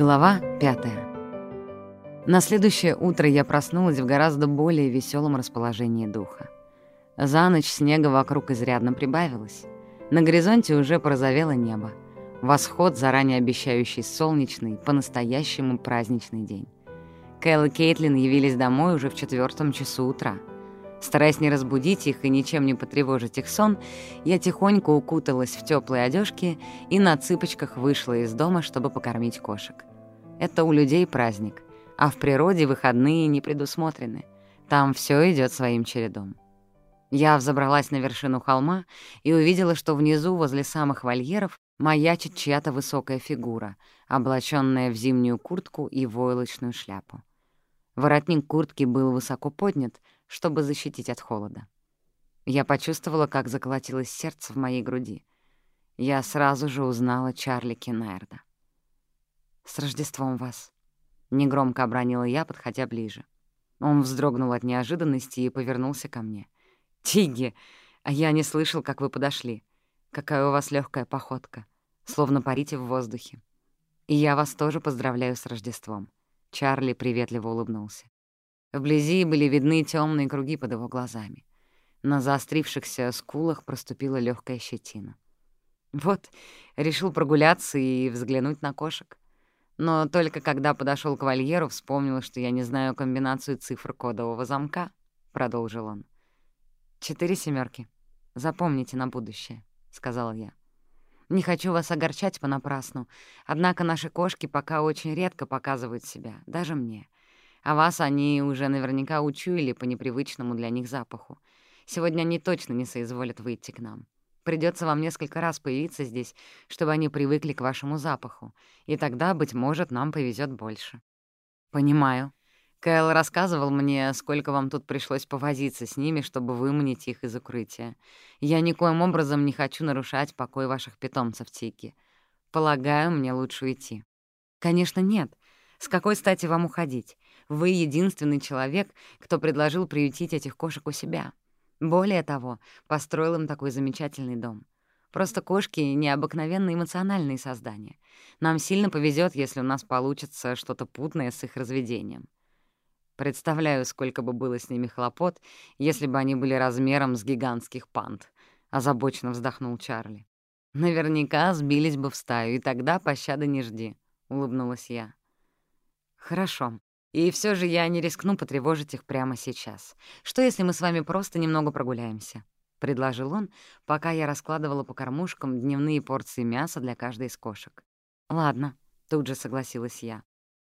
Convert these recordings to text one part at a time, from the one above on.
Глава пятая. На следующее утро я проснулась в гораздо более веселом расположении духа. За ночь снега вокруг изрядно прибавилось. На горизонте уже порозовело небо. Восход, заранее обещающий солнечный, по-настоящему праздничный день. Кэл и Кейтлин явились домой уже в четвертом часу утра. Стараясь не разбудить их и ничем не потревожить их сон, я тихонько укуталась в теплые одежки и на цыпочках вышла из дома, чтобы покормить кошек. Это у людей праздник, а в природе выходные не предусмотрены. Там все идет своим чередом. Я взобралась на вершину холма и увидела, что внизу, возле самых вольеров, маячит чья-то высокая фигура, облаченная в зимнюю куртку и войлочную шляпу. Воротник куртки был высоко поднят, чтобы защитить от холода. Я почувствовала, как заколотилось сердце в моей груди. Я сразу же узнала Чарли Кинайрда. «С Рождеством вас!» — негромко обронила я, подходя ближе. Он вздрогнул от неожиданности и повернулся ко мне. «Тиги! А я не слышал, как вы подошли. Какая у вас легкая походка. Словно парите в воздухе. И я вас тоже поздравляю с Рождеством». Чарли приветливо улыбнулся. Вблизи были видны темные круги под его глазами. На заострившихся скулах проступила легкая щетина. Вот, решил прогуляться и взглянуть на кошек. Но только когда подошел к вольеру, вспомнил, что я не знаю комбинацию цифр кодового замка, — продолжил он. «Четыре семерки. Запомните на будущее», — сказал я. «Не хочу вас огорчать понапрасну, однако наши кошки пока очень редко показывают себя, даже мне. А вас они уже наверняка учуяли по непривычному для них запаху. Сегодня они точно не соизволят выйти к нам. Придется вам несколько раз появиться здесь, чтобы они привыкли к вашему запаху, и тогда, быть может, нам повезет больше». «Понимаю», Кэл рассказывал мне, сколько вам тут пришлось повозиться с ними, чтобы выманить их из укрытия. Я никоим образом не хочу нарушать покой ваших питомцев, Тики. Полагаю, мне лучше уйти. Конечно, нет. С какой стати вам уходить? Вы единственный человек, кто предложил приютить этих кошек у себя. Более того, построил им такой замечательный дом. Просто кошки — необыкновенно эмоциональные создания. Нам сильно повезет, если у нас получится что-то путное с их разведением. Представляю, сколько бы было с ними хлопот, если бы они были размером с гигантских панд», — озабоченно вздохнул Чарли. «Наверняка сбились бы в стаю, и тогда пощады не жди», — улыбнулась я. «Хорошо. И все же я не рискну потревожить их прямо сейчас. Что, если мы с вами просто немного прогуляемся?» — предложил он, пока я раскладывала по кормушкам дневные порции мяса для каждой из кошек. «Ладно», — тут же согласилась я.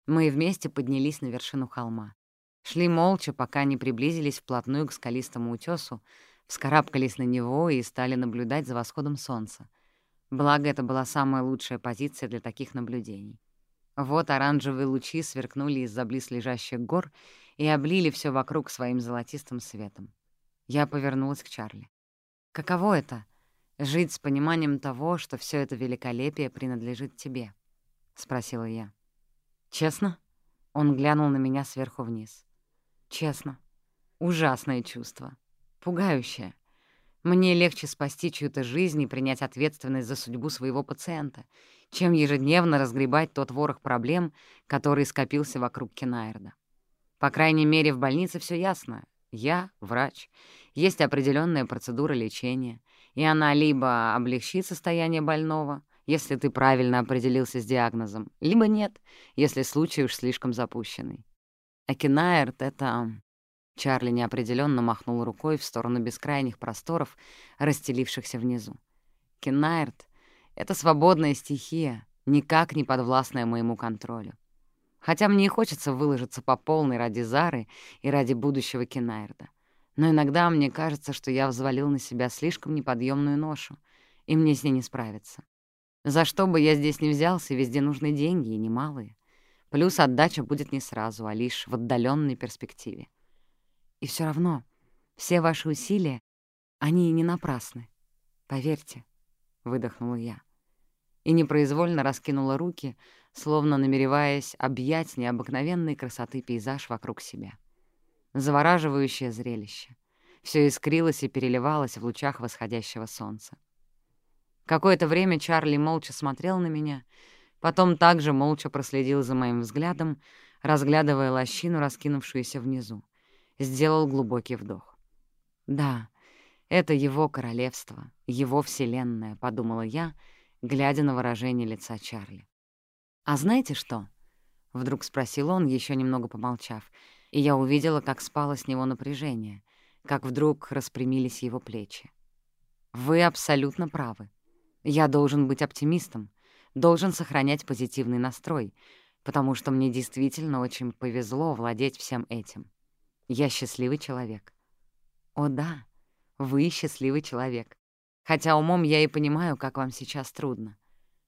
Мы вместе поднялись на вершину холма. Шли молча, пока не приблизились вплотную к скалистому утёсу, вскарабкались на него и стали наблюдать за восходом солнца. Благо, это была самая лучшая позиция для таких наблюдений. Вот оранжевые лучи сверкнули из-за близлежащих гор и облили все вокруг своим золотистым светом. Я повернулась к Чарли. «Каково это — жить с пониманием того, что все это великолепие принадлежит тебе?» — спросила я. «Честно?» — он глянул на меня сверху вниз. Честно. Ужасное чувство. Пугающее. Мне легче спасти чью-то жизнь и принять ответственность за судьбу своего пациента, чем ежедневно разгребать тот ворох проблем, который скопился вокруг Кенайрда. По крайней мере, в больнице все ясно. Я — врач. Есть определенная процедура лечения, и она либо облегчит состояние больного, если ты правильно определился с диагнозом, либо нет, если случай уж слишком запущенный. А Кинаерт — это... Чарли неопределенно махнул рукой в сторону бескрайних просторов, расстелившихся внизу. Кинаерт — это свободная стихия, никак не подвластная моему контролю. Хотя мне и хочется выложиться по полной ради Зары и ради будущего Кинаерда. Но иногда мне кажется, что я взвалил на себя слишком неподъемную ношу, и мне с ней не справиться. За что бы я здесь ни взялся, везде нужны деньги, и немалые. Плюс отдача будет не сразу, а лишь в отдаленной перспективе. И все равно все ваши усилия, они не напрасны. Поверьте, — выдохнула я. И непроизвольно раскинула руки, словно намереваясь объять необыкновенной красоты пейзаж вокруг себя. Завораживающее зрелище. Все искрилось и переливалось в лучах восходящего солнца. Какое-то время Чарли молча смотрел на меня — Потом также молча проследил за моим взглядом, разглядывая лощину, раскинувшуюся внизу. Сделал глубокий вдох. «Да, это его королевство, его вселенная», — подумала я, глядя на выражение лица Чарли. «А знаете что?» — вдруг спросил он, еще немного помолчав, и я увидела, как спало с него напряжение, как вдруг распрямились его плечи. «Вы абсолютно правы. Я должен быть оптимистом, должен сохранять позитивный настрой, потому что мне действительно очень повезло владеть всем этим. Я счастливый человек. О да, вы счастливый человек. Хотя умом я и понимаю, как вам сейчас трудно.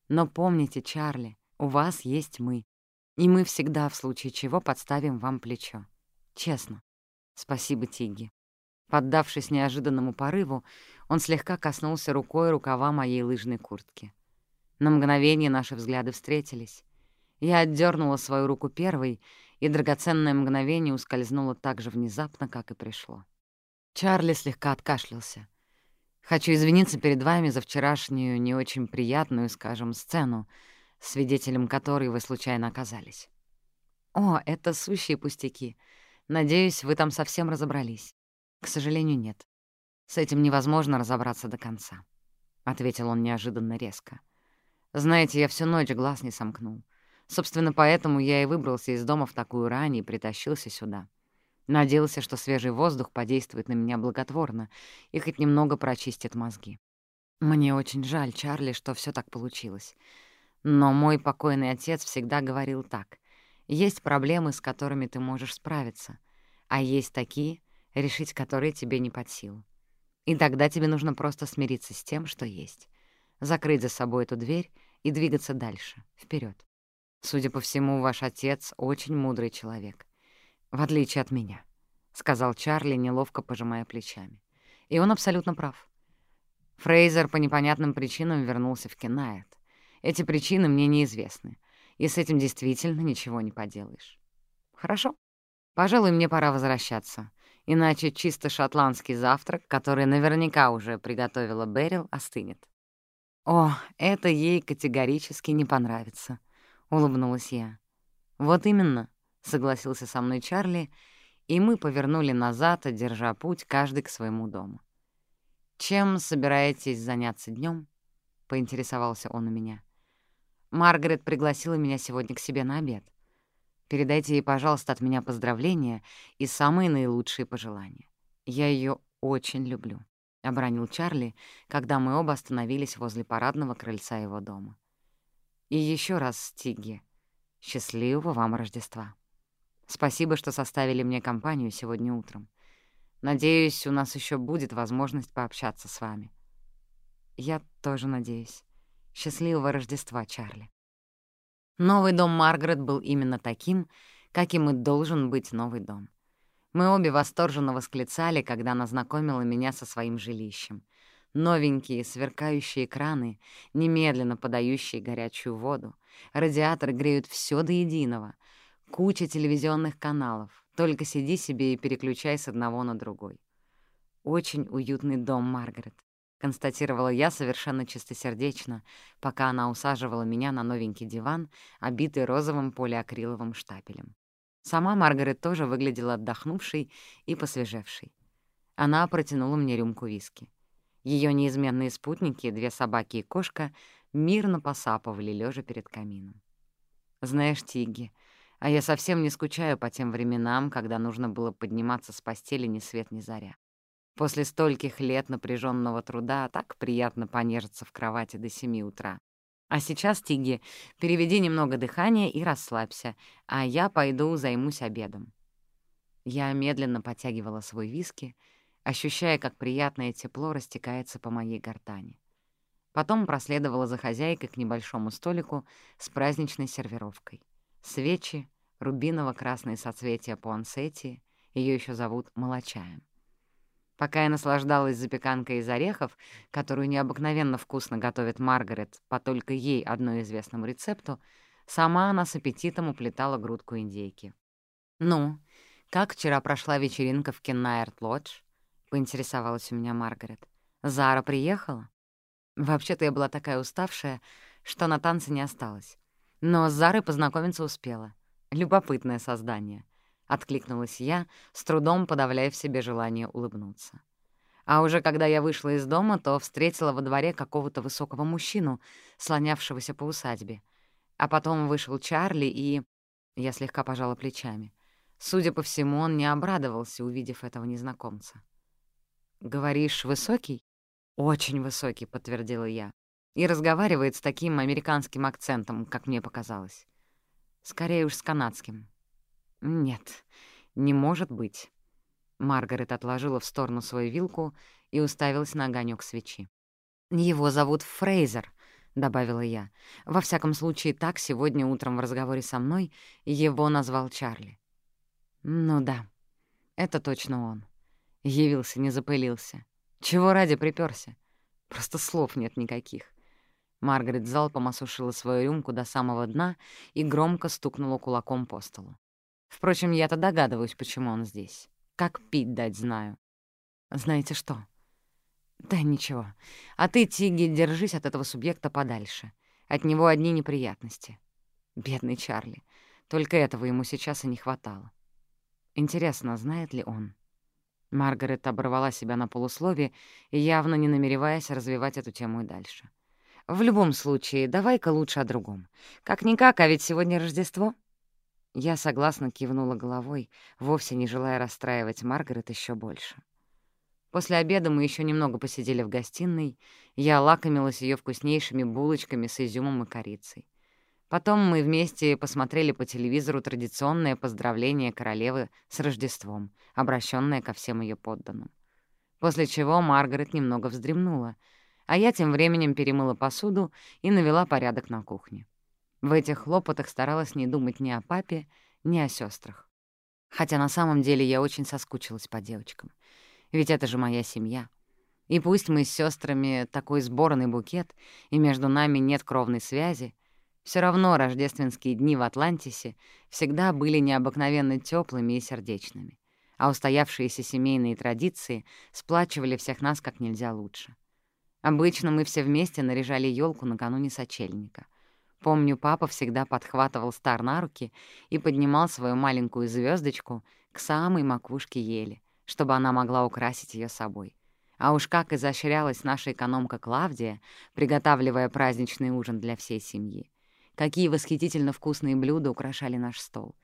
Но помните, Чарли, у вас есть мы. И мы всегда, в случае чего, подставим вам плечо. Честно. Спасибо, Тигги. Поддавшись неожиданному порыву, он слегка коснулся рукой рукава моей лыжной куртки. На мгновение наши взгляды встретились. Я отдернула свою руку первой, и драгоценное мгновение ускользнуло так же внезапно, как и пришло. Чарли слегка откашлялся. «Хочу извиниться перед вами за вчерашнюю не очень приятную, скажем, сцену, свидетелем которой вы случайно оказались». «О, это сущие пустяки. Надеюсь, вы там совсем разобрались». «К сожалению, нет. С этим невозможно разобраться до конца», — ответил он неожиданно резко. Знаете, я всю ночь глаз не сомкнул. Собственно, поэтому я и выбрался из дома в такую рань и притащился сюда. Надеялся, что свежий воздух подействует на меня благотворно и хоть немного прочистит мозги. Мне очень жаль, Чарли, что все так получилось. Но мой покойный отец всегда говорил так. Есть проблемы, с которыми ты можешь справиться, а есть такие, решить которые тебе не под силу. И тогда тебе нужно просто смириться с тем, что есть закрыть за собой эту дверь и двигаться дальше, вперед. Судя по всему, ваш отец очень мудрый человек. В отличие от меня, — сказал Чарли, неловко пожимая плечами. И он абсолютно прав. Фрейзер по непонятным причинам вернулся в Кенайет. Эти причины мне неизвестны, и с этим действительно ничего не поделаешь. Хорошо. Пожалуй, мне пора возвращаться, иначе чисто шотландский завтрак, который наверняка уже приготовила Берил, остынет. «О, это ей категорически не понравится», — улыбнулась я. «Вот именно», — согласился со мной Чарли, и мы повернули назад, держа путь каждый к своему дому. «Чем собираетесь заняться днем? поинтересовался он у меня. «Маргарет пригласила меня сегодня к себе на обед. Передайте ей, пожалуйста, от меня поздравления и самые наилучшие пожелания. Я ее очень люблю». — обронил Чарли, когда мы оба остановились возле парадного крыльца его дома. «И еще раз, Стигги, счастливого вам Рождества. Спасибо, что составили мне компанию сегодня утром. Надеюсь, у нас еще будет возможность пообщаться с вами». «Я тоже надеюсь. Счастливого Рождества, Чарли». Новый дом Маргарет был именно таким, каким и должен быть новый дом — мы обе восторженно восклицали, когда она знакомила меня со своим жилищем. Новенькие сверкающие краны, немедленно подающие горячую воду. Радиаторы греют все до единого. Куча телевизионных каналов. Только сиди себе и переключай с одного на другой. «Очень уютный дом, Маргарет», — констатировала я совершенно чистосердечно, пока она усаживала меня на новенький диван, обитый розовым полиакриловым штапелем. Сама Маргарет тоже выглядела отдохнувшей и посвежевшей. Она протянула мне рюмку виски. Ее неизменные спутники, две собаки и кошка, мирно посапывали, лежа перед камином. «Знаешь, Тигги, а я совсем не скучаю по тем временам, когда нужно было подниматься с постели ни свет ни заря. После стольких лет напряженного труда так приятно понежиться в кровати до семи утра. А сейчас, Тиги, переведи немного дыхания и расслабься, а я пойду займусь обедом». Я медленно потягивала свой виски, ощущая, как приятное тепло растекается по моей гортани. Потом проследовала за хозяйкой к небольшому столику с праздничной сервировкой. Свечи, рубиново-красные соцветия пуансетти, ее еще зовут молочаем. Пока я наслаждалась запеканкой из орехов, которую необыкновенно вкусно готовит Маргарет по только ей одной известному рецепту, сама она с аппетитом уплетала грудку индейки. «Ну, как вчера прошла вечеринка в Кеннайрт-Лодж?» — поинтересовалась у меня Маргарет. «Зара приехала?» Вообще-то я была такая уставшая, что на танцы не осталось. Но с Зарой познакомиться успела. Любопытное создание. Откликнулась я, с трудом подавляя в себе желание улыбнуться. А уже когда я вышла из дома, то встретила во дворе какого-то высокого мужчину, слонявшегося по усадьбе. А потом вышел Чарли, и... Я слегка пожала плечами. Судя по всему, он не обрадовался, увидев этого незнакомца. «Говоришь, высокий?» «Очень высокий», — подтвердила я. «И разговаривает с таким американским акцентом, как мне показалось. Скорее уж с канадским». «Нет, не может быть». Маргарет отложила в сторону свою вилку и уставилась на огонек свечи. «Его зовут Фрейзер», — добавила я. «Во всяком случае, так сегодня утром в разговоре со мной его назвал Чарли». «Ну да, это точно он. Явился, не запылился. Чего ради припёрся? Просто слов нет никаких». Маргарет залпом осушила свою рюмку до самого дна и громко стукнула кулаком по столу. Впрочем, я-то догадываюсь, почему он здесь. Как пить дать знаю. Знаете что? Да ничего. А ты, Тиги, держись от этого субъекта подальше. От него одни неприятности. Бедный Чарли. Только этого ему сейчас и не хватало. Интересно, знает ли он? Маргарет оборвала себя на полуслове, явно не намереваясь развивать эту тему и дальше. «В любом случае, давай-ка лучше о другом. Как-никак, а ведь сегодня Рождество». Я согласно кивнула головой, вовсе не желая расстраивать Маргарет еще больше. После обеда мы еще немного посидели в гостиной, я лакомилась ее вкуснейшими булочками с изюмом и корицей. Потом мы вместе посмотрели по телевизору традиционное поздравление королевы с Рождеством, обращенное ко всем ее подданным. После чего Маргарет немного вздремнула, а я тем временем перемыла посуду и навела порядок на кухне. В этих хлопотах старалась не думать ни о папе, ни о сестрах. Хотя на самом деле я очень соскучилась по девочкам. Ведь это же моя семья. И пусть мы с сестрами такой сборный букет, и между нами нет кровной связи, все равно рождественские дни в Атлантисе всегда были необыкновенно теплыми и сердечными, а устоявшиеся семейные традиции сплачивали всех нас как нельзя лучше. Обычно мы все вместе наряжали елку накануне сочельника — Помню, папа всегда подхватывал Стар на руки и поднимал свою маленькую звездочку к самой макушке ели, чтобы она могла украсить ее собой. А уж как изощрялась наша экономка Клавдия, приготавливая праздничный ужин для всей семьи. Какие восхитительно вкусные блюда украшали наш стол.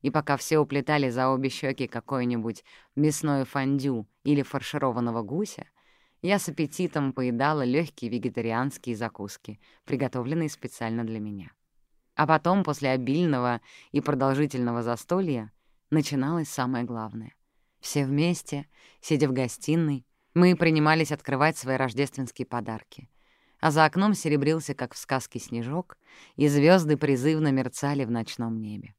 И пока все уплетали за обе щеки какое-нибудь мясное фондю или фаршированного гуся, я с аппетитом поедала легкие вегетарианские закуски, приготовленные специально для меня. А потом, после обильного и продолжительного застолья, начиналось самое главное. Все вместе, сидя в гостиной, мы принимались открывать свои рождественские подарки. А за окном серебрился, как в сказке, снежок, и звезды призывно мерцали в ночном небе.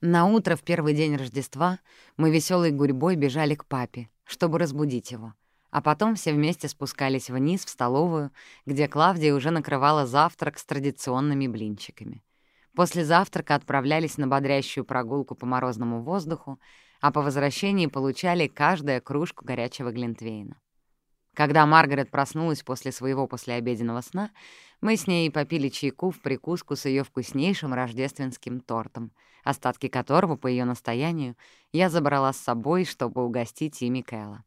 На утро в первый день Рождества мы веселой гурьбой бежали к папе, чтобы разбудить его — а потом все вместе спускались вниз в столовую, где Клавдия уже накрывала завтрак с традиционными блинчиками. После завтрака отправлялись на бодрящую прогулку по морозному воздуху, а по возвращении получали каждая кружку горячего глинтвейна. Когда Маргарет проснулась после своего послеобеденного сна, мы с ней попили чайку в прикуску с ее вкуснейшим рождественским тортом, остатки которого, по ее настоянию, я забрала с собой, чтобы угостить ими Кэлла.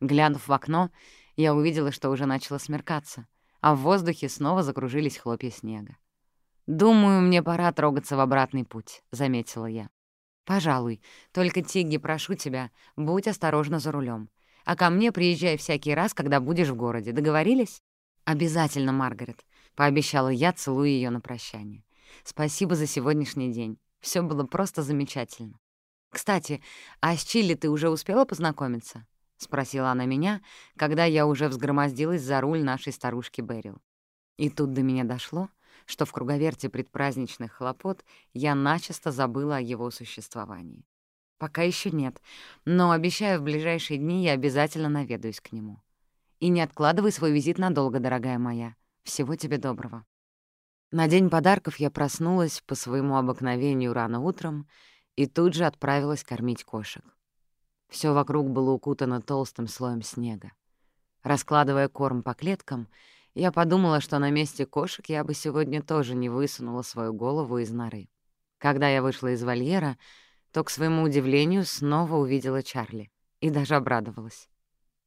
Глянув в окно, я увидела, что уже начало смеркаться, а в воздухе снова закружились хлопья снега. «Думаю, мне пора трогаться в обратный путь», — заметила я. «Пожалуй. Только, Тигги, прошу тебя, будь осторожна за рулем. А ко мне приезжай всякий раз, когда будешь в городе. Договорились?» «Обязательно, Маргарет», — пообещала я, целуя ее на прощание. «Спасибо за сегодняшний день. Все было просто замечательно. Кстати, а с Чили ты уже успела познакомиться?» — спросила она меня, когда я уже взгромоздилась за руль нашей старушки Берил. И тут до меня дошло, что в круговерте предпраздничных хлопот я начисто забыла о его существовании. Пока еще нет, но обещаю, в ближайшие дни я обязательно наведаюсь к нему. И не откладывай свой визит надолго, дорогая моя. Всего тебе доброго. На день подарков я проснулась по своему обыкновению рано утром и тут же отправилась кормить кошек. Все вокруг было укутано толстым слоем снега. Раскладывая корм по клеткам, Я подумала, что на месте кошек я бы сегодня тоже не высунула свою голову из норы. Когда я вышла из вольера, то, к своему удивлению, снова увидела Чарли и даже обрадовалась.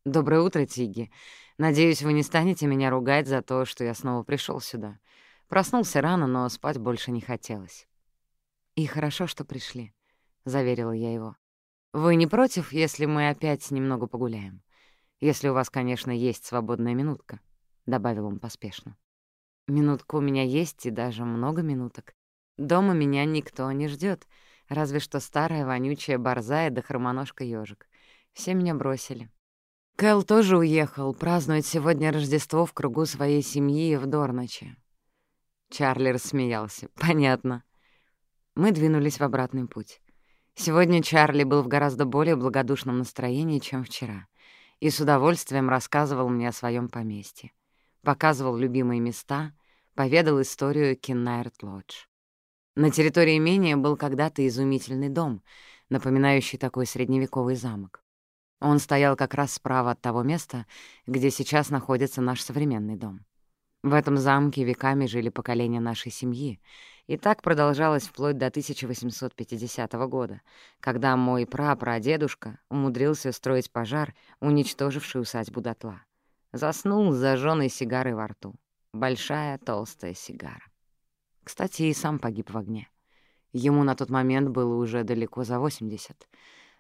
«Доброе утро, Тигги. Надеюсь, вы не станете меня ругать за то, что я снова пришел сюда. Проснулся рано, но спать больше не хотелось». «И хорошо, что пришли», — заверила я его. «Вы не против, если мы опять немного погуляем? Если у вас, конечно, есть свободная минутка», — добавил он поспешно. «Минутка у меня есть, и даже много минуток. Дома меня никто не ждет, разве что старая вонючая борзая да хромоножка ёжик. Все меня бросили. Кэл тоже уехал, празднует сегодня Рождество в кругу своей семьи в Дорноче. Чарли рассмеялся. «Понятно». Мы двинулись в обратный путь. Сегодня Чарли был в гораздо более благодушном настроении, чем вчера, и с удовольствием рассказывал мне о своем поместье. Показывал любимые места, поведал историю Киннайрт-Лодж. На территории имения был когда-то изумительный дом, напоминающий такой средневековый замок. Он стоял как раз справа от того места, где сейчас находится наш современный дом. В этом замке веками жили поколения нашей семьи, и так продолжалось вплоть до 1850 года, когда мой прапрадедушка умудрился строить пожар, уничтоживший усадьбу дотла. Заснул с зажжённой сигарой во рту. Большая толстая сигара. Кстати, и сам погиб в огне. Ему на тот момент было уже далеко за 80.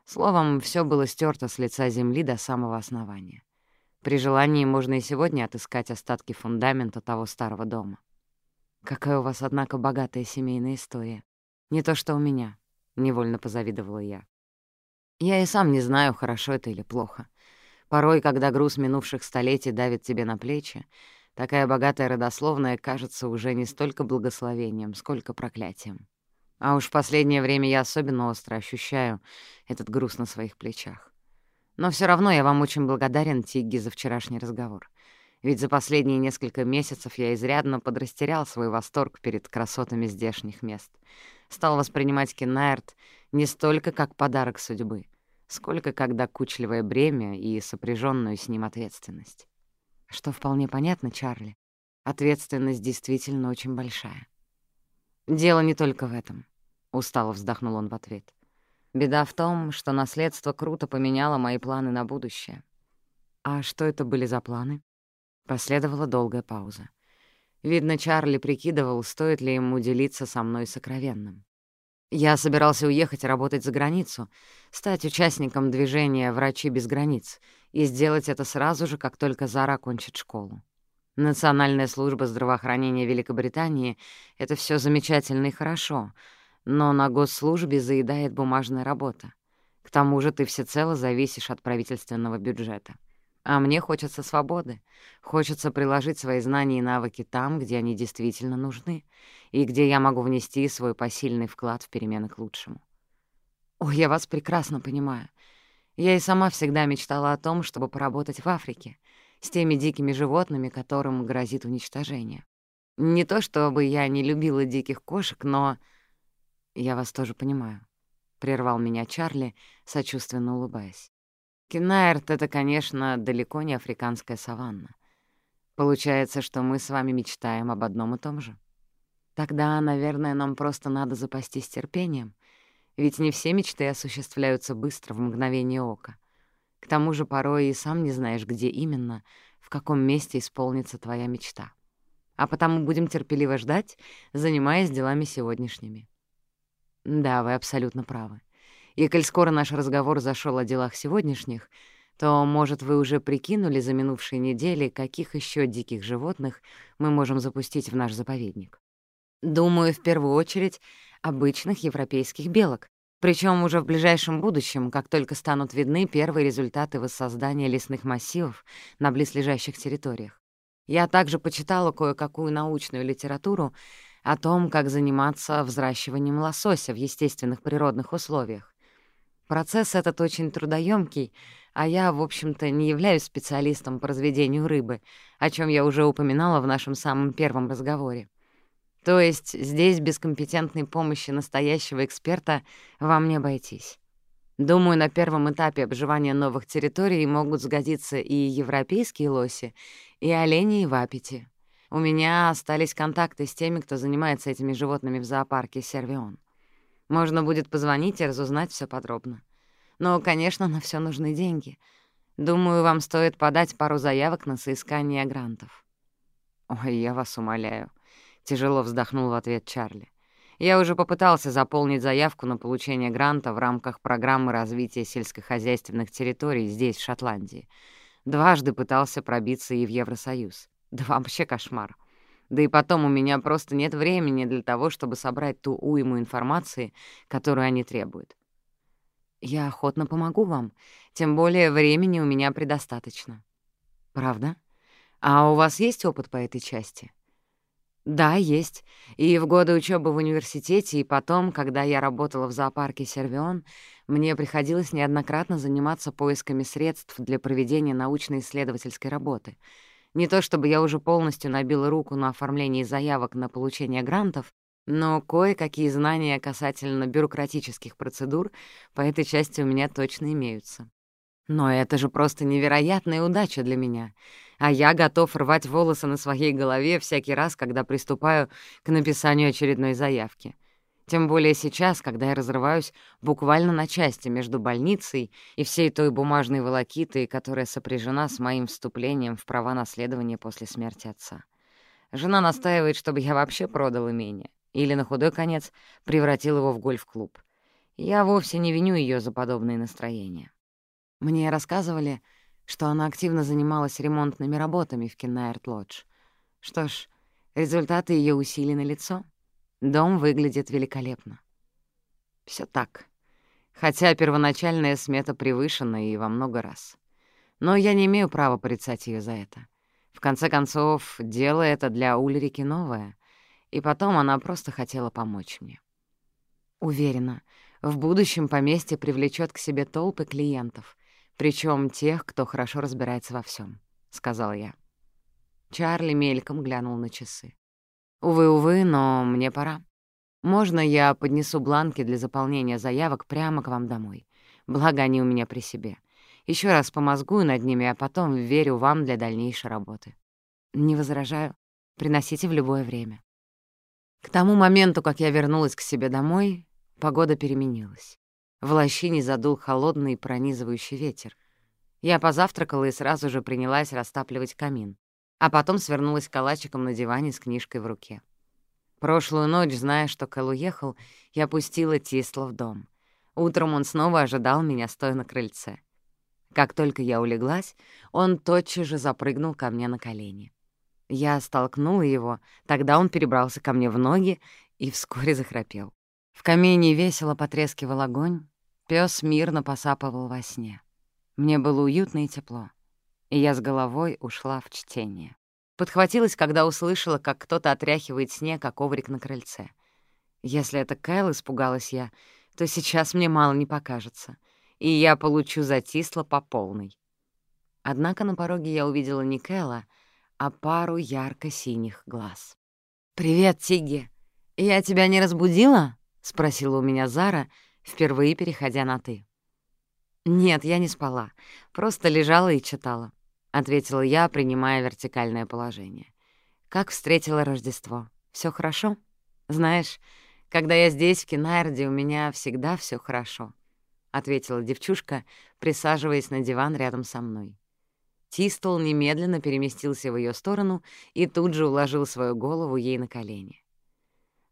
Словом, все было стерто с лица земли до самого основания. При желании можно и сегодня отыскать остатки фундамента того старого дома. Какая у вас, однако, богатая семейная история. Не то что у меня, — невольно позавидовала я. Я и сам не знаю, хорошо это или плохо. Порой, когда груз минувших столетий давит тебе на плечи, такая богатая родословная кажется уже не столько благословением, сколько проклятием. А уж в последнее время я особенно остро ощущаю этот груз на своих плечах. Но все равно я вам очень благодарен, Тигги, за вчерашний разговор. Ведь за последние несколько месяцев я изрядно подрастерял свой восторг перед красотами здешних мест. Стал воспринимать Кеннайрт не столько как подарок судьбы, сколько как докучливое бремя и сопряженную с ним ответственность. Что вполне понятно, Чарли. Ответственность действительно очень большая. Дело не только в этом. — устало вздохнул он в ответ. «Беда в том, что наследство круто поменяло мои планы на будущее». «А что это были за планы?» Последовала долгая пауза. Видно, Чарли прикидывал, стоит ли ему делиться со мной сокровенным. Я собирался уехать работать за границу, стать участником движения «Врачи без границ» и сделать это сразу же, как только Зара окончит школу. Национальная служба здравоохранения Великобритании — это все замечательно и хорошо — но на госслужбе заедает бумажная работа. К тому же ты всецело зависишь от правительственного бюджета. А мне хочется свободы. Хочется приложить свои знания и навыки там, где они действительно нужны, и где я могу внести свой посильный вклад в перемены к лучшему. Ой, я вас прекрасно понимаю. Я и сама всегда мечтала о том, чтобы поработать в Африке, с теми дикими животными, которым грозит уничтожение. Не то чтобы я не любила диких кошек, но «Я вас тоже понимаю», — прервал меня Чарли, сочувственно улыбаясь. «Кинаерт — это, конечно, далеко не африканская саванна. Получается, что мы с вами мечтаем об одном и том же. Тогда, наверное, нам просто надо запастись терпением, ведь не все мечты осуществляются быстро, в мгновение ока. К тому же порой и сам не знаешь, где именно, в каком месте исполнится твоя мечта. А потому будем терпеливо ждать, занимаясь делами сегодняшними. Да, вы абсолютно правы. И коль скоро наш разговор зашел о делах сегодняшних, то, может, вы уже прикинули за минувшие недели, каких еще диких животных мы можем запустить в наш заповедник? Думаю, в первую очередь, обычных европейских белок, причем уже в ближайшем будущем, как только станут видны первые результаты воссоздания лесных массивов на близлежащих территориях. Я также почитала кое-какую научную литературу о том, как заниматься взращиванием лосося в естественных природных условиях. Процесс этот очень трудоемкий, а я, в общем-то, не являюсь специалистом по разведению рыбы, о чем я уже упоминала в нашем самом первом разговоре. То есть здесь без компетентной помощи настоящего эксперта вам не обойтись. Думаю, на первом этапе обживания новых территорий могут сгодиться и европейские лоси, и оленей в аппете. У меня остались контакты с теми, кто занимается этими животными в зоопарке Сервион. Можно будет позвонить и разузнать все подробно. Но, конечно, на все нужны деньги. Думаю, вам стоит подать пару заявок на соискание грантов. «Ой, я вас умоляю», — тяжело вздохнул в ответ Чарли. «Я уже попытался заполнить заявку на получение гранта в рамках программы развития сельскохозяйственных территорий здесь, в Шотландии. Дважды пытался пробиться и в Евросоюз. Да вообще кошмар. Да и потом у меня просто нет времени для того, чтобы собрать ту уйму информации, которую они требуют. Я охотно помогу вам, тем более времени у меня предостаточно. Правда? А у вас есть опыт по этой части? Да, есть. И в годы учебы в университете, и потом, когда я работала в зоопарке Сервион, мне приходилось неоднократно заниматься поисками средств для проведения научно-исследовательской работы — не то чтобы я уже полностью набила руку на оформлении заявок на получение грантов, но кое-какие знания касательно бюрократических процедур по этой части у меня точно имеются. Но это же просто невероятная удача для меня, а я готов рвать волосы на своей голове всякий раз, когда приступаю к написанию очередной заявки. Тем более сейчас, когда я разрываюсь буквально на части между больницей и всей той бумажной волокитой, которая сопряжена с моим вступлением в права наследования после смерти отца. Жена настаивает, чтобы я вообще продал имение, или, на худой конец, превратил его в гольф-клуб. Я вовсе не виню ее за подобные настроения. Мне рассказывали, что она активно занималась ремонтными работами в Кеннаерт-Лодж. Что ж, результаты ее усилий налицо. Дом выглядит великолепно. Все так. Хотя первоначальная смета превышена и во много раз. Но я не имею права порицать ее за это. В конце концов, дело это для Ульрики новое, и потом она просто хотела помочь мне. Уверена, в будущем поместье привлечет к себе толпы клиентов, причем тех, кто хорошо разбирается во всем, сказал я. Чарли мельком глянул на часы. Увы, увы, но мне пора. Можно я поднесу бланки для заполнения заявок прямо к вам домой? Благо, они у меня при себе. Еще раз помозгую над ними, а потом верю вам для дальнейшей работы. Не возражаю. Приносите в любое время. К тому моменту, как я вернулась к себе домой, погода переменилась. В лощине задул холодный пронизывающий ветер. Я позавтракала и сразу же принялась растапливать камин а потом свернулась калачиком на диване с книжкой в руке. Прошлую ночь, зная, что Кэл уехал, я пустила Тисла в дом. Утром он снова ожидал меня, стоя на крыльце. Как только я улеглась, он тотчас же запрыгнул ко мне на колени. Я столкнула его, тогда он перебрался ко мне в ноги и вскоре захрапел. В камине весело потрескивал огонь, пес мирно посапывал во сне. Мне было уютно и тепло и я с головой ушла в чтение. Подхватилась, когда услышала, как кто-то отряхивает снег, как коврик на крыльце. Если это Кэл, испугалась я, то сейчас мне мало не покажется, и я получу затисло по полной. Однако на пороге я увидела не Кэла, а пару ярко-синих глаз. «Привет, Тигги! Я тебя не разбудила?» — спросила у меня Зара, впервые переходя на «ты». «Нет, я не спала, просто лежала и читала. — ответила я, принимая вертикальное положение. «Как встретила Рождество? Все хорошо? Знаешь, когда я здесь, в Кинарде, у меня всегда все хорошо», — ответила девчушка, присаживаясь на диван рядом со мной. Тистол немедленно переместился в ее сторону и тут же уложил свою голову ей на колени.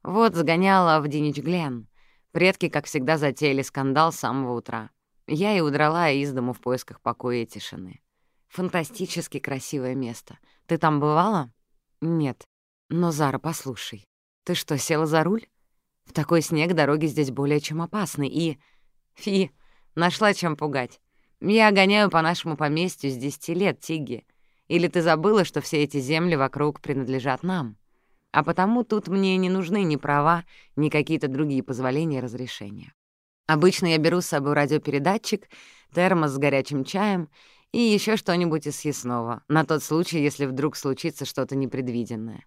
Вот сгоняла в Динич Глен. Предки, как всегда, затеяли скандал с самого утра. Я и удрала из дому в поисках покоя и тишины. Фантастически красивое место. Ты там бывала? Нет. Но, Зара, послушай. Ты что, села за руль? В такой снег дороги здесь более чем опасны, и... Фи, нашла чем пугать. Я гоняю по нашему поместью с десяти лет, Тигги. Или ты забыла, что все эти земли вокруг принадлежат нам? А потому тут мне не нужны ни права, ни какие-то другие позволения и разрешения. Обычно я беру с собой радиопередатчик, термос с горячим чаем и еще что-нибудь из съестного, на тот случай, если вдруг случится что-то непредвиденное.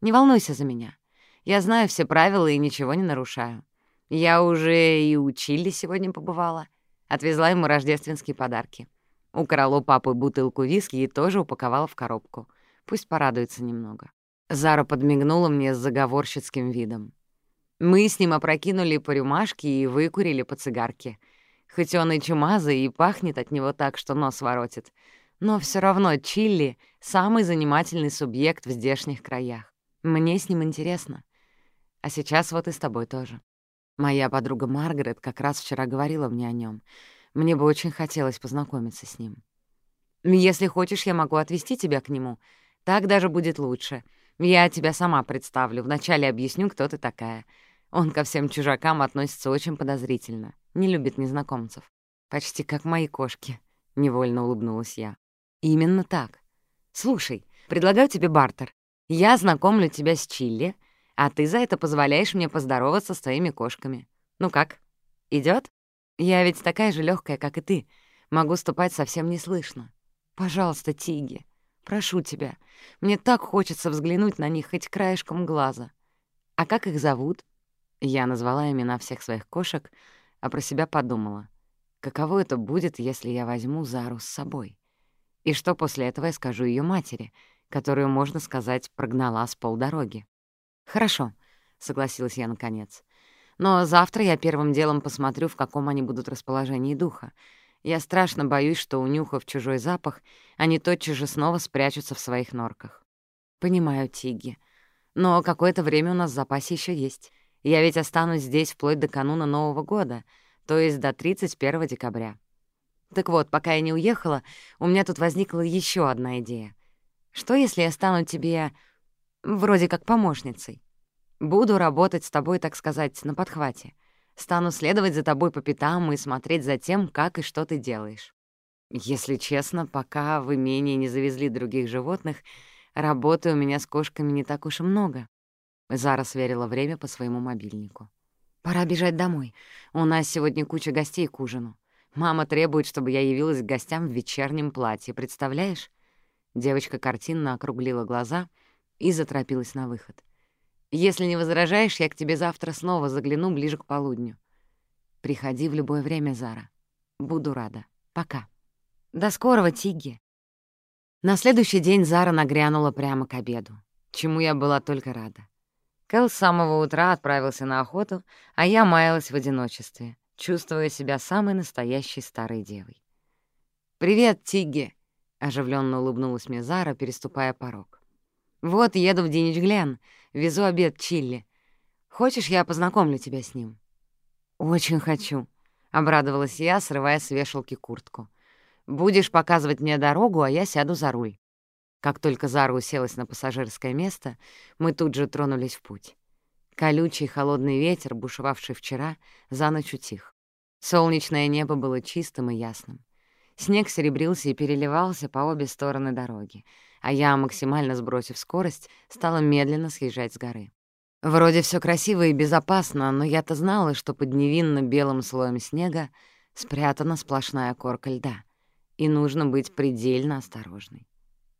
Не волнуйся за меня. Я знаю все правила и ничего не нарушаю. Я уже и у Чилли сегодня побывала. Отвезла ему рождественские подарки. Украла у папы бутылку виски и тоже упаковала в коробку. Пусть порадуется немного. Зара подмигнула мне с заговорщицким видом. Мы с ним опрокинули по рюмашке и выкурили по цигарке. Хоть он и чумазый, и пахнет от него так, что нос воротит. Но все равно Чилли — самый занимательный субъект в здешних краях. Мне с ним интересно. А сейчас вот и с тобой тоже. Моя подруга Маргарет как раз вчера говорила мне о нем. Мне бы очень хотелось познакомиться с ним. Если хочешь, я могу отвезти тебя к нему. Так даже будет лучше. Я тебя сама представлю, вначале объясню, кто ты такая. Он ко всем чужакам относится очень подозрительно, не любит незнакомцев. Почти как мои кошки, — невольно улыбнулась я. Именно так. Слушай, предлагаю тебе бартер. Я знакомлю тебя с Чилли, а ты за это позволяешь мне поздороваться с твоими кошками. Ну как, идет? Я ведь такая же легкая, как и ты. Могу ступать совсем неслышно. Пожалуйста, Тиги, прошу тебя. Мне так хочется взглянуть на них хоть краешком глаза. А как их зовут? Я назвала имена всех своих кошек, а про себя подумала. Каково это будет, если я возьму Зару с собой? И что после этого я скажу ее матери, которую, можно сказать, прогнала с полдороги? «Хорошо», — согласилась я наконец. «Но завтра я первым делом посмотрю, в каком они будут расположении духа. Я страшно боюсь, что, унюхав чужой запах, они тотчас же снова спрячутся в своих норках». «Понимаю, Тиги. Но какое-то время у нас в запасе еще есть. Я ведь останусь здесь вплоть до кануна Нового года, то есть до 31 декабря. Так вот, пока я не уехала, у меня тут возникла еще одна идея. Что, если я стану тебе вроде как помощницей? Буду работать с тобой, так сказать, на подхвате. Стану следовать за тобой по пятам и смотреть за тем, как и что ты делаешь. Если честно, пока в имение не завезли других животных, работы у меня с кошками не так уж и много. Зара сверила время по своему мобильнику. «Пора бежать домой. У нас сегодня куча гостей к ужину. Мама требует, чтобы я явилась к гостям в вечернем платье, представляешь?» Девочка картинно округлила глаза и заторопилась на выход. «Если не возражаешь, я к тебе завтра снова загляну ближе к полудню. Приходи в любое время, Зара. Буду рада. Пока. До скорого, Тигги!» На следующий день Зара нагрянула прямо к обеду, чему я была только рада. Кэл с самого утра отправился на охоту, а я маялась в одиночестве, чувствуя себя самой настоящей старой девой. «Привет, Тигги!» — оживленно улыбнулась мне Зара, переступая порог. «Вот, еду в Динич Глен, везу обед Чилли. Хочешь, я познакомлю тебя с ним?» «Очень хочу», — обрадовалась я, срывая с вешалки куртку. «Будешь показывать мне дорогу, а я сяду за руль». Как только Зара уселась на пассажирское место, мы тут же тронулись в путь. Колючий холодный ветер, бушевавший вчера, за ночь утих. Солнечное небо было чистым и ясным. Снег серебрился и переливался по обе стороны дороги, а я, максимально сбросив скорость, стала медленно съезжать с горы. Вроде все красиво и безопасно, но я-то знала, что под невинно белым слоем снега спрятана сплошная корка льда, и нужно быть предельно осторожной.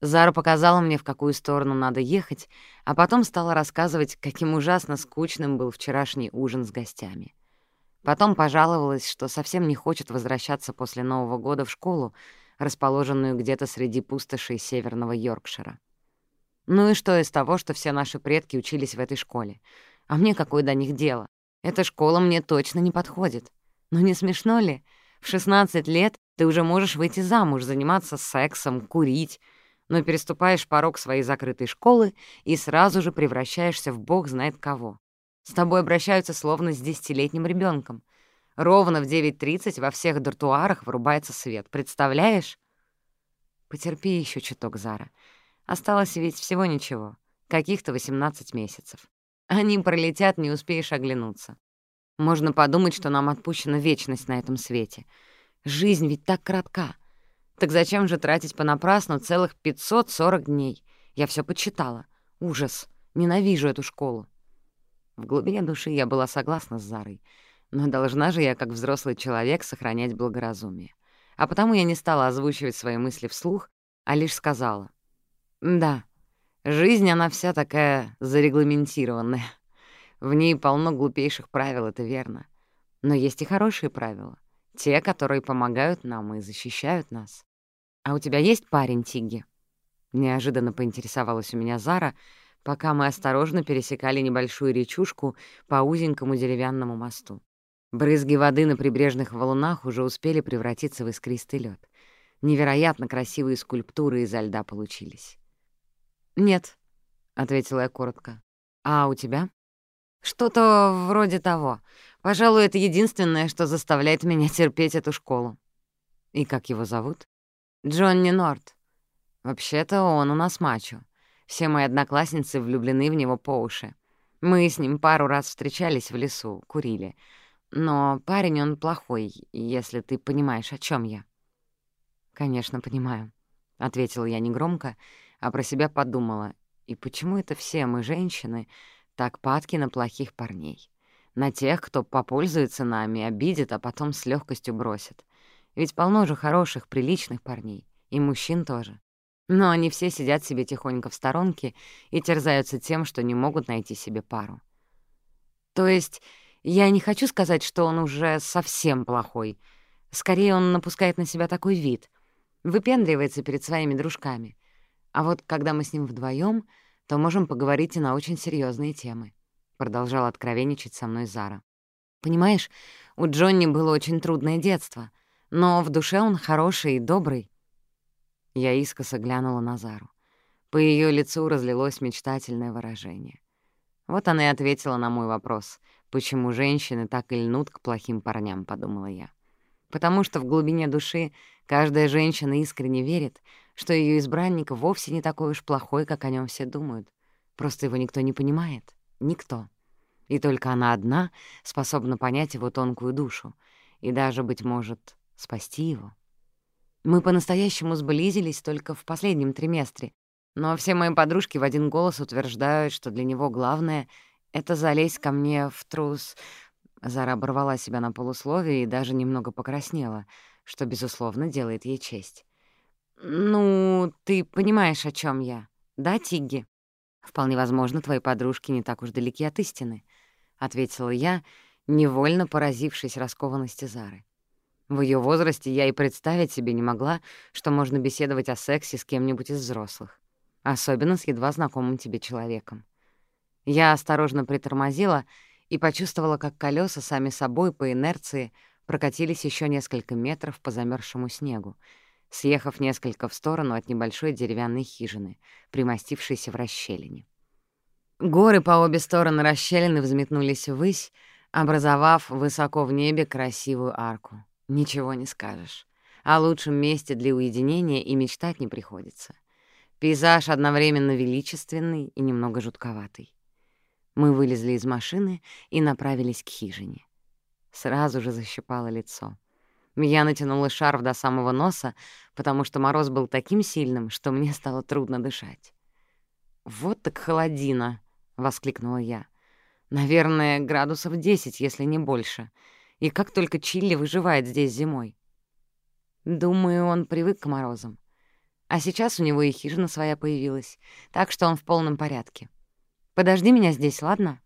Зара показала мне, в какую сторону надо ехать, а потом стала рассказывать, каким ужасно скучным был вчерашний ужин с гостями. Потом пожаловалась, что совсем не хочет возвращаться после Нового года в школу, расположенную где-то среди пустошей северного Йоркшира. Ну и что из того, что все наши предки учились в этой школе? А мне какое до них дело? Эта школа мне точно не подходит. Но не смешно ли? В 16 лет ты уже можешь выйти замуж, заниматься сексом, курить, но переступаешь порог своей закрытой школы и сразу же превращаешься в бог знает кого. С тобой обращаются словно с десятилетним ребенком. Ровно в 9.30 во всех дартуарах врубается свет. Представляешь? Потерпи еще чуток, Зара. Осталось ведь всего ничего. Каких-то 18 месяцев. Они пролетят, не успеешь оглянуться. Можно подумать, что нам отпущена вечность на этом свете. Жизнь ведь так коротка. Так зачем же тратить понапрасну целых 540 дней? Я все подсчитала. Ужас. Ненавижу эту школу. В глубине души я была согласна с Зарой, но должна же я, как взрослый человек, сохранять благоразумие. А потому я не стала озвучивать свои мысли вслух, а лишь сказала. «Да, жизнь, она вся такая зарегламентированная. В ней полно глупейших правил, это верно. Но есть и хорошие правила, те, которые помогают нам и защищают нас. «А у тебя есть парень, Тигги?» Неожиданно поинтересовалась у меня Зара, пока мы осторожно пересекали небольшую речушку по узенькому деревянному мосту. Брызги воды на прибрежных валунах уже успели превратиться в искристый лед. Невероятно красивые скульптуры изо льда получились. «Нет», — ответила я коротко. «А у тебя?» «Что-то вроде того. Пожалуй, это единственное, что заставляет меня терпеть эту школу». «И как его зовут?» «Джонни Норт. Вообще-то он у нас мачо. Все мои одноклассницы влюблены в него по уши. Мы с ним пару раз встречались в лесу, курили. Но парень он плохой, если ты понимаешь, о чем я». «Конечно, понимаю», — ответила я негромко, а про себя подумала. «И почему это все мы, женщины, так падки на плохих парней? На тех, кто попользуется нами, обидит, а потом с легкостью бросит. Ведь полно же хороших, приличных парней, и мужчин тоже. Но они все сидят себе тихонько в сторонке и терзаются тем, что не могут найти себе пару. То есть я не хочу сказать, что он уже совсем плохой. Скорее, он напускает на себя такой вид, выпендривается перед своими дружками. А вот когда мы с ним вдвоем, то можем поговорить и на очень серьезные темы. Продолжала откровенничать со мной Зара. Понимаешь, у Джонни было очень трудное детство, но в душе он хороший и добрый. Я искоса глянула на Зару. По ее лицу разлилось мечтательное выражение. Вот она и ответила на мой вопрос, почему женщины так и льнут к плохим парням, подумала я. Потому что в глубине души каждая женщина искренне верит, что ее избранник вовсе не такой уж плохой, как о нем все думают. Просто его никто не понимает. Никто. И только она одна способна понять его тонкую душу и даже, быть может, спасти его. Мы по-настоящему сблизились только в последнем триместре, но все мои подружки в один голос утверждают, что для него главное — это залезть ко мне в трус. Зара оборвала себя на полусловие и даже немного покраснела, что, безусловно, делает ей честь. «Ну, ты понимаешь, о чем я, да, Тигги? Вполне возможно, твои подружки не так уж далеки от истины», — ответила я, невольно поразившись раскованности Зары. В ее возрасте я и представить себе не могла, что можно беседовать о сексе с кем-нибудь из взрослых, особенно с едва знакомым тебе человеком. Я осторожно притормозила и почувствовала, как колеса сами собой по инерции прокатились еще несколько метров по замерзшему снегу, съехав несколько в сторону от небольшой деревянной хижины, примостившейся в расщелине. Горы по обе стороны расщелины взметнулись ввысь, образовав высоко в небе красивую арку. Ничего не скажешь. О лучшем месте для уединения и мечтать не приходится. Пейзаж одновременно величественный и немного жутковатый. Мы вылезли из машины и направились к хижине. Сразу же защипало лицо. Я натянула шарф до самого носа, потому что мороз был таким сильным, что мне стало трудно дышать. «Вот так холодина!» — воскликнула я. «Наверное, градусов десять, если не больше. И как только Чилли выживает здесь зимой. Думаю, он привык к морозам. А сейчас у него и хижина своя появилась, так что он в полном порядке. Подожди меня здесь, ладно?»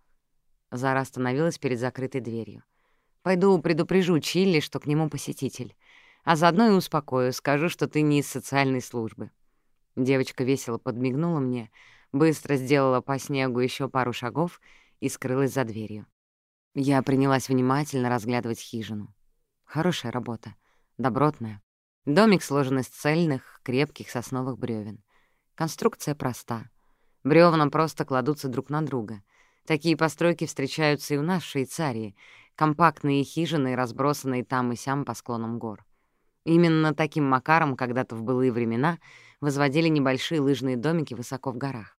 Зара остановилась перед закрытой дверью. «Пойду предупрежу Чилли, что к нему посетитель. А заодно и успокою, скажу, что ты не из социальной службы». Девочка весело подмигнула мне, быстро сделала по снегу еще пару шагов и скрылась за дверью. Я принялась внимательно разглядывать хижину. Хорошая работа, добротная. Домик сложен из цельных, крепких сосновых бревен. Конструкция проста. Бревна просто кладутся друг на друга. Такие постройки встречаются и у нас в Швейцарии. Компактные хижины, разбросанные там и сям по склонам гор. Именно таким макаром когда-то в былые времена возводили небольшие лыжные домики высоко в горах.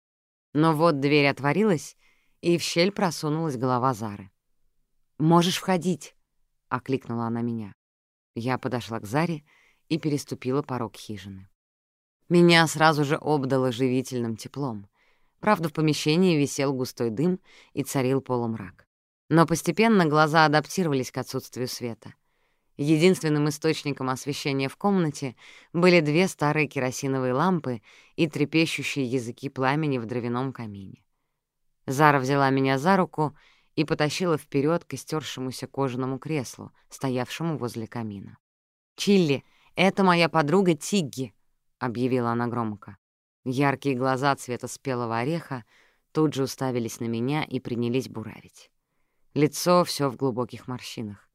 Но вот дверь отворилась, и в щель просунулась голова Зары. «Можешь входить», — окликнула она меня. Я подошла к Заре и переступила порог хижины. Меня сразу же обдало живительным теплом. Правда, в помещении висел густой дым и царил полумрак. Но постепенно глаза адаптировались к отсутствию света. Единственным источником освещения в комнате были две старые керосиновые лампы и трепещущие языки пламени в дровяном камине. Зара взяла меня за руку и потащила вперед к истершемуся кожаному креслу, стоявшему возле камина. «Чилли, это моя подруга Тигги», — объявила она громко. Яркие глаза цвета спелого ореха тут же уставились на меня и принялись буравить. Лицо все в глубоких морщинах.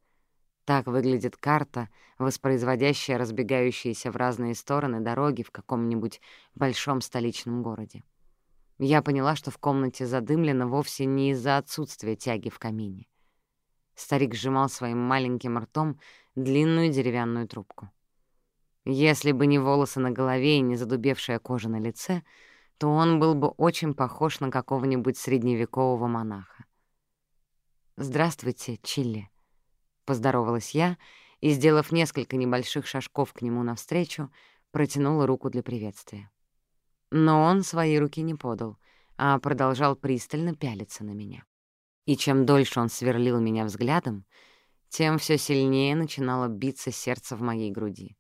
Так выглядит карта, воспроизводящая разбегающиеся в разные стороны дороги в каком-нибудь большом столичном городе. Я поняла, что в комнате задымлено вовсе не из-за отсутствия тяги в камине. Старик сжимал своим маленьким ртом длинную деревянную трубку. Если бы не волосы на голове и не задубевшая кожа на лице, то он был бы очень похож на какого-нибудь средневекового монаха. «Здравствуйте, Чилли», — поздоровалась я и, сделав несколько небольших шажков к нему навстречу, протянула руку для приветствия. Но он свои руки не подал, а продолжал пристально пялиться на меня. И чем дольше он сверлил меня взглядом, тем все сильнее начинало биться сердце в моей груди.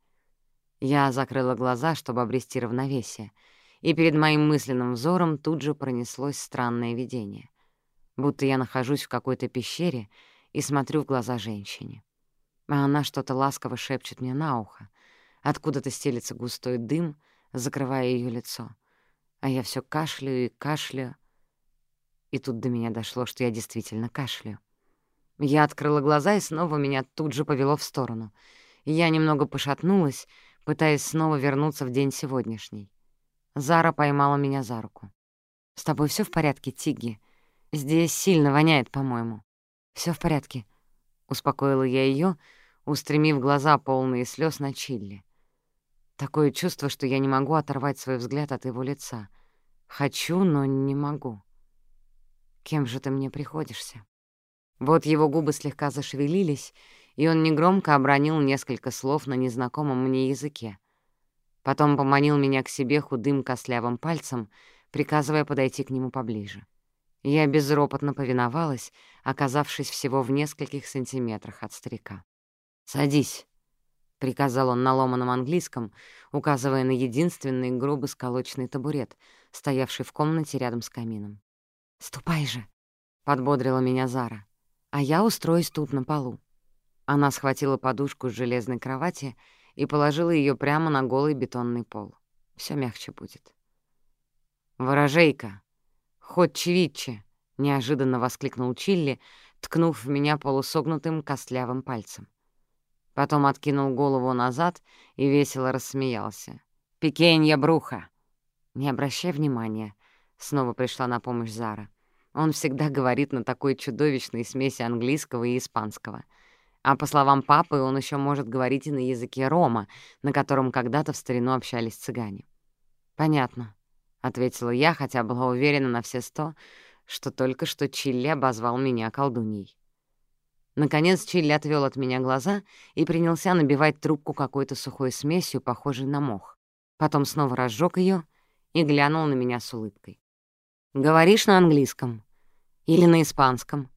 Я закрыла глаза, чтобы обрести равновесие, и перед моим мысленным взором тут же пронеслось странное видение. Будто я нахожусь в какой-то пещере и смотрю в глаза женщине. А она что-то ласково шепчет мне на ухо. Откуда-то стелится густой дым, закрывая ее лицо. А я все кашляю и кашляю. И тут до меня дошло, что я действительно кашляю. Я открыла глаза, и снова меня тут же повело в сторону. Я немного пошатнулась, пытаясь снова вернуться в день сегодняшний. Зара поймала меня за руку. «С тобой все в порядке, Тигги? Здесь сильно воняет, по-моему». Все в порядке», — успокоила я ее, устремив глаза полные слез на Чилли. Такое чувство, что я не могу оторвать свой взгляд от его лица. Хочу, но не могу. Кем же ты мне приходишься? Вот его губы слегка зашевелились, и он негромко обронил несколько слов на незнакомом мне языке. Потом поманил меня к себе худым костлявым пальцем, приказывая подойти к нему поближе. Я безропотно повиновалась, оказавшись всего в нескольких сантиметрах от старика. «Садись», — приказал он на ломаном английском, указывая на единственный грубо сколоченный табурет, стоявший в комнате рядом с камином. «Ступай же», — подбодрила меня Зара, — «а я устроюсь тут на полу». Она схватила подушку с железной кровати и положила ее прямо на голый бетонный пол. Все мягче будет. «Ворожейка! Хоть чевитче!» — неожиданно воскликнул Чилли, ткнув в меня полусогнутым костлявым пальцем. Потом откинул голову назад и весело рассмеялся. «Пикенья бруха!» «Не обращай внимания», — снова пришла на помощь Зара. Он всегда говорит на такой чудовищной смеси английского и испанского — а по словам папы, он еще может говорить и на языке рома, на котором когда-то в старину общались цыгане. «Понятно», — ответила я, хотя была уверена на все сто, что только что Чилли обозвал меня колдуньей. Наконец Чилли отвел от меня глаза и принялся набивать трубку какой-то сухой смесью, похожей на мох. Потом снова разжег ее и глянул на меня с улыбкой. «Говоришь на английском? Или на испанском?»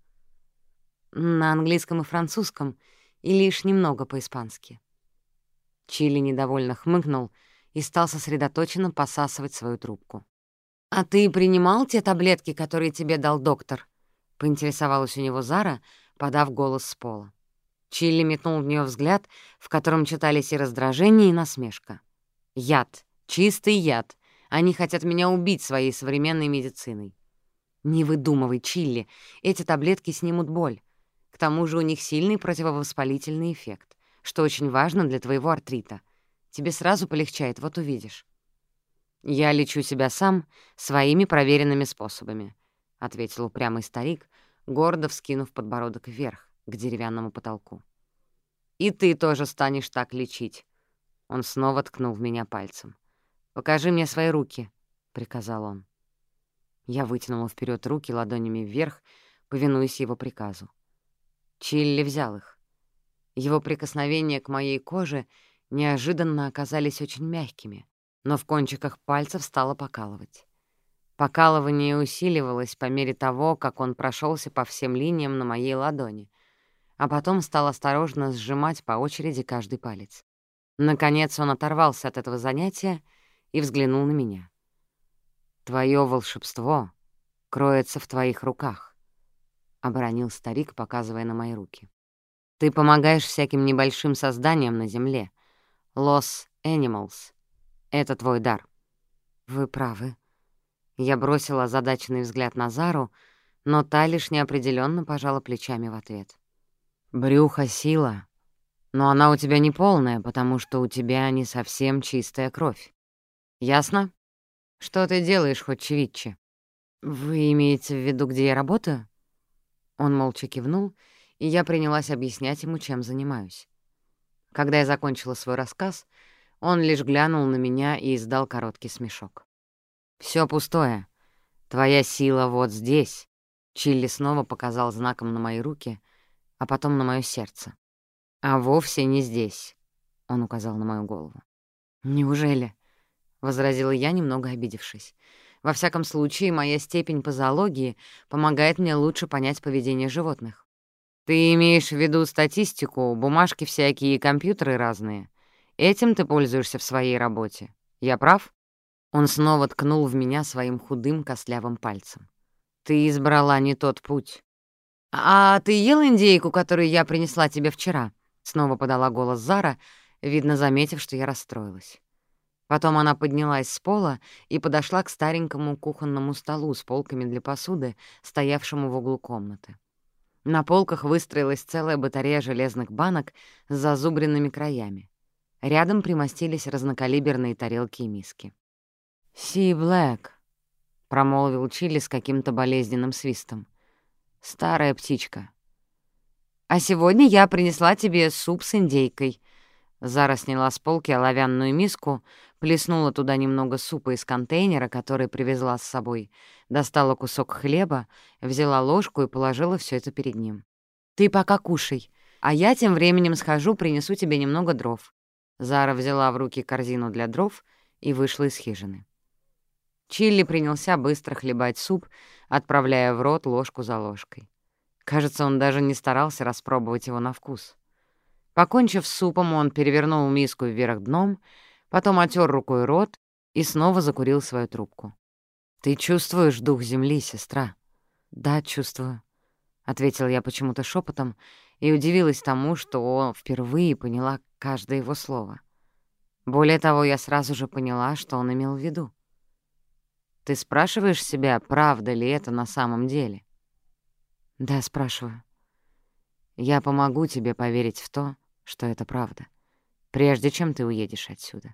на английском и французском и лишь немного по-испански. Чили недовольно хмыкнул и стал сосредоточенно посасывать свою трубку. «А ты принимал те таблетки, которые тебе дал доктор?» — поинтересовалась у него Зара, подав голос с пола. Чилли метнул в нее взгляд, в котором читались и раздражение, и насмешка. «Яд. Чистый яд. Они хотят меня убить своей современной медициной». «Не выдумывай, Чилли. Эти таблетки снимут боль. К тому же у них сильный противовоспалительный эффект, что очень важно для твоего артрита. Тебе сразу полегчает, вот увидишь. «Я лечу себя сам своими проверенными способами», — ответил упрямый старик, гордо вскинув подбородок вверх, к деревянному потолку. «И ты тоже станешь так лечить», — он снова ткнул в меня пальцем. «Покажи мне свои руки», — приказал он. Я вытянула вперед руки ладонями вверх, повинуясь его приказу. Чилли взял их. Его прикосновения к моей коже неожиданно оказались очень мягкими, но в кончиках пальцев стало покалывать. Покалывание усиливалось по мере того, как он прошелся по всем линиям на моей ладони, а потом стал осторожно сжимать по очереди каждый палец. Наконец он оторвался от этого занятия и взглянул на меня. «Твое волшебство кроется в твоих руках оборонил старик, показывая на мои руки. «Ты помогаешь всяким небольшим созданиям на Земле. Los Animals. Это твой дар». «Вы правы». Я бросила озадаченный взгляд на Зару, но та лишь неопределённо пожала плечами в ответ. «Брюхо — сила, но она у тебя не полная, потому что у тебя не совсем чистая кровь. Ясно? Что ты делаешь, Хотчевичи?» «Вы имеете в виду, где я работаю?» Он молча кивнул, и я принялась объяснять ему, чем занимаюсь. Когда я закончила свой рассказ, он лишь глянул на меня и издал короткий смешок. Все пустое. Твоя сила вот здесь». Чилли снова показал знаком на мои руки, а потом на мое сердце. «А вовсе не здесь», — он указал на мою голову. «Неужели?» — возразила я, немного обидевшись. «Во всяком случае, моя степень по зоологии помогает мне лучше понять поведение животных». «Ты имеешь в виду статистику, бумажки всякие и компьютеры разные? Этим ты пользуешься в своей работе. Я прав?» Он снова ткнул в меня своим худым костлявым пальцем. «Ты избрала не тот путь». «А ты ел индейку, которую я принесла тебе вчера?» Снова подала голос Зара, видно, заметив, что я расстроилась. Потом она поднялась с пола и подошла к старенькому кухонному столу с полками для посуды, стоявшему в углу комнаты. На полках выстроилась целая батарея железных банок с зазубренными краями. Рядом примостились разнокалиберные тарелки и миски. «Си Блэк», — промолвил Чили с каким-то болезненным свистом. «Старая птичка». «А сегодня я принесла тебе суп с индейкой». Зара сняла с полки оловянную миску, плеснула туда немного супа из контейнера, который привезла с собой, достала кусок хлеба, взяла ложку и положила все это перед ним. «Ты пока кушай, а я тем временем схожу, принесу тебе немного дров». Зара взяла в руки корзину для дров и вышла из хижины. Чилли принялся быстро хлебать суп, отправляя в рот ложку за ложкой. Кажется, он даже не старался распробовать его на вкус. Покончив с супом, он перевернул миску вверх дном, потом отер рукой рот и снова закурил свою трубку. «Ты чувствуешь дух земли, сестра?» «Да, чувствую», — ответил я почему-то шепотом и удивилась тому, что впервые поняла каждое его слово. Более того, я сразу же поняла, что он имел в виду. Ты спрашиваешь себя, правда ли это на самом деле? Да, спрашиваю. Я помогу тебе поверить в то, что это правда, прежде чем ты уедешь отсюда.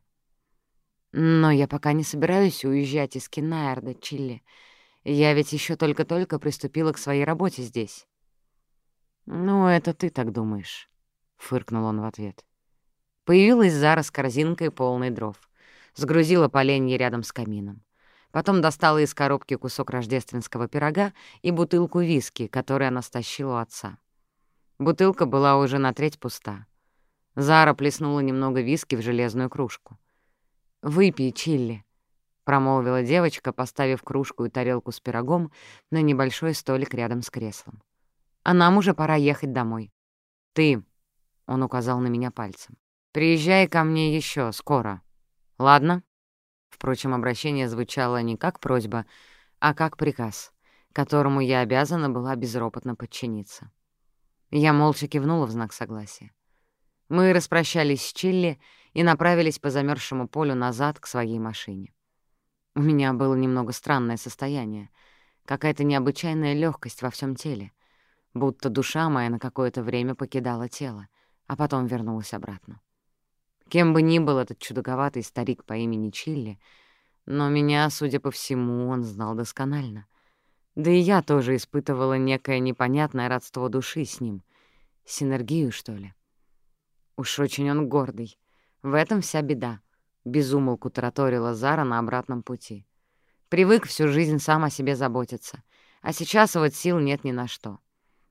Но я пока не собираюсь уезжать из Кинаерда, Чилли. Я ведь еще только-только приступила к своей работе здесь. «Ну, это ты так думаешь», — фыркнул он в ответ. Появилась Зара с корзинкой полной дров. Сгрузила поленье рядом с камином. Потом достала из коробки кусок рождественского пирога и бутылку виски, которую она стащила у отца. Бутылка была уже на треть пуста. Зара плеснула немного виски в железную кружку. «Выпей, Чилли», — промолвила девочка, поставив кружку и тарелку с пирогом на небольшой столик рядом с креслом. «А нам уже пора ехать домой». «Ты», — он указал на меня пальцем, — «приезжай ко мне еще скоро. Ладно?» Впрочем, обращение звучало не как просьба, а как приказ, которому я обязана была безропотно подчиниться. Я молча кивнула в знак согласия. Мы распрощались с Чилли и направились по замерзшему полю назад к своей машине. У меня было немного странное состояние, какая-то необычайная легкость во всем теле, будто душа моя на какое-то время покидала тело, а потом вернулась обратно. Кем бы ни был этот чудаковатый старик по имени Чилли, но меня, судя по всему, он знал досконально. Да и я тоже испытывала некое непонятное родство души с ним. Синергию, что ли? Уж очень он гордый. В этом вся беда. Безумолку тараторила Зара на обратном пути. Привык всю жизнь сам о себе заботиться. А сейчас вот сил нет ни на что.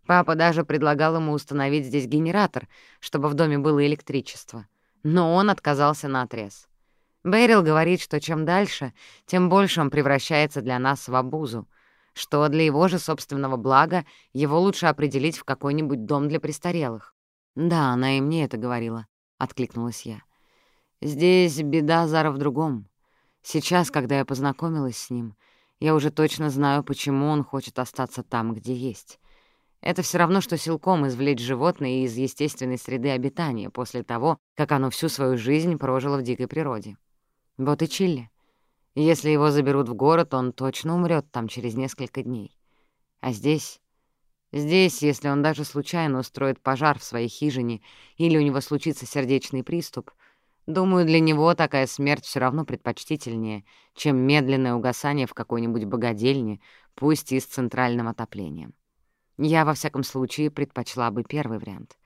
Папа даже предлагал ему установить здесь генератор, чтобы в доме было электричество — но он отказался наотрез. Бэрил говорит, что чем дальше, тем больше он превращается для нас в обузу, что для его же собственного блага его лучше определить в какой-нибудь дом для престарелых. «Да, она и мне это говорила», — откликнулась я. «Здесь беда Зара в другом. Сейчас, когда я познакомилась с ним, я уже точно знаю, почему он хочет остаться там, где есть. Это все равно, что силком извлечь животное из естественной среды обитания после того, как оно всю свою жизнь прожило в дикой природе. Вот и Чилли. Если его заберут в город, он точно умрет там через несколько дней. А здесь... Здесь, если он даже случайно устроит пожар в своей хижине или у него случится сердечный приступ, думаю, для него такая смерть все равно предпочтительнее, чем медленное угасание в какой-нибудь богадельне, пусть и с центральным отоплением. Я, во всяком случае, предпочла бы первый вариант.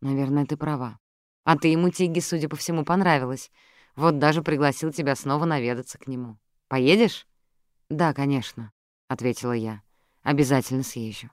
Наверное, ты права. А ты ему, Тиги, судя по всему, понравилась. Вот даже пригласил тебя снова наведаться к нему. Поедешь? «Да, конечно», — ответила я. «Обязательно съезжу».